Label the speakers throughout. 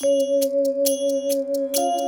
Speaker 1: Música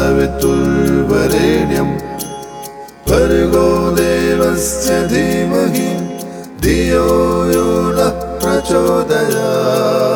Speaker 1: तत्सवितुर्वरेण्यं भर्गो देवस्य धीमहि धियो यो नः प्रचोदयात्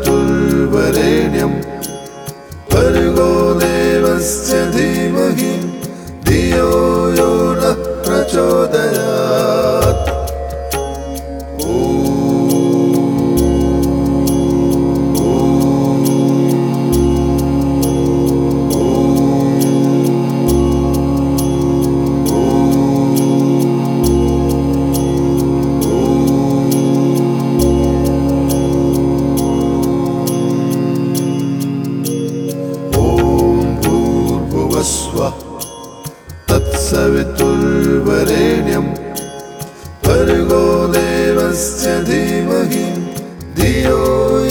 Speaker 1: तत्सवितुर्वरेण्यं भर्गो देवस्य धीमहि धियो यो तत्सवितुर्वरेण्यं भर्गो देवस्य धीमहि धियो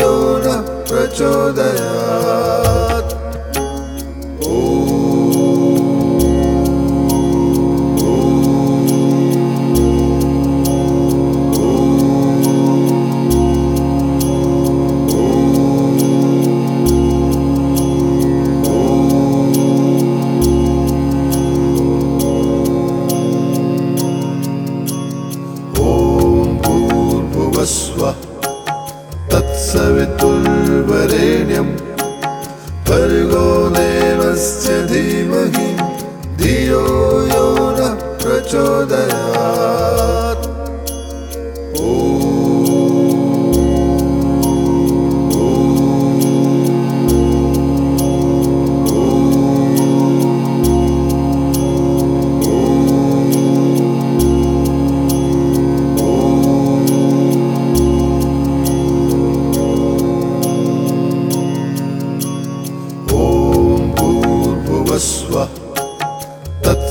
Speaker 1: यो नः प्रचोदयात् भर्गो देवस्य धीमहि धियो यो नः प्रचोदयात्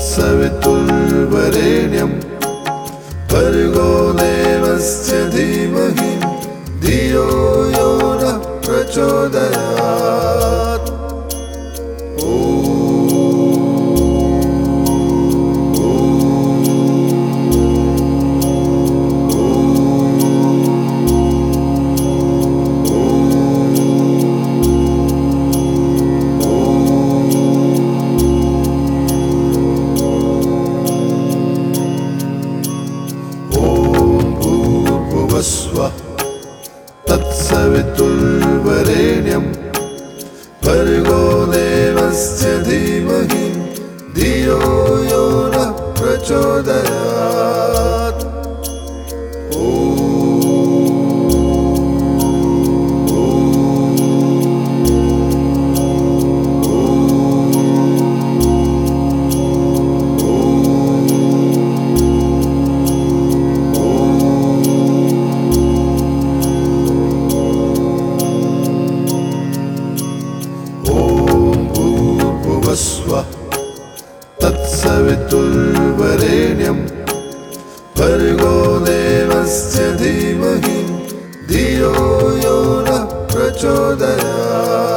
Speaker 1: तत्सवितुर्वरेण्यं भर्गो देवस्य धीमहि धियो यो नः प्रचोदयात् धियो यो नः सवितुर्वरेण्यं भर्गो देवस्य धीमहि धियो यो नः प्रचोदयात्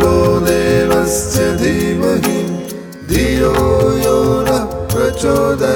Speaker 1: गो देवस्य धीमहि धियो यो न प्रचोदय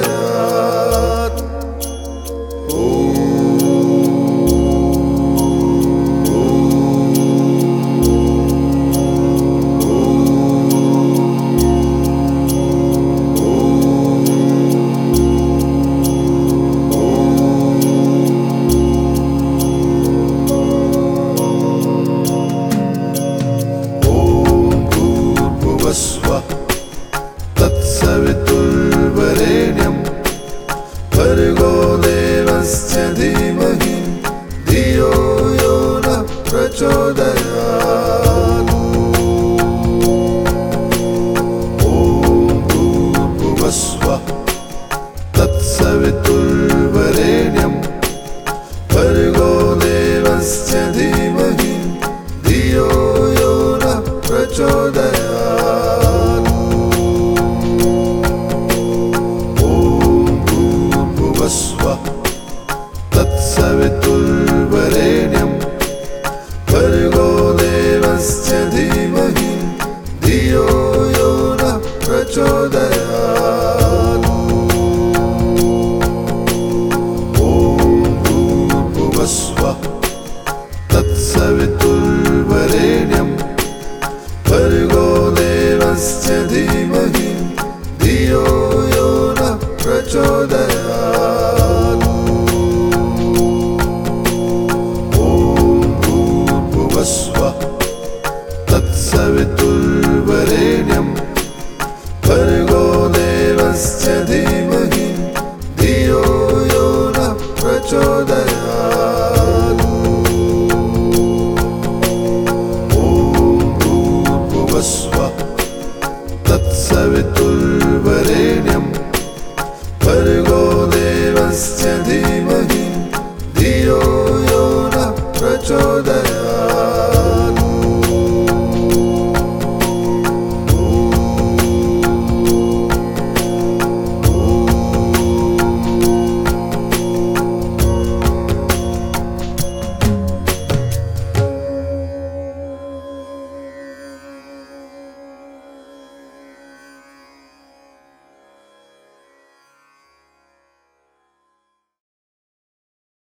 Speaker 1: let çok dayan قوم بوصفة تتثبت البريليوم فرقوا دي مسجدي مهين ديو يونا प्रचोदया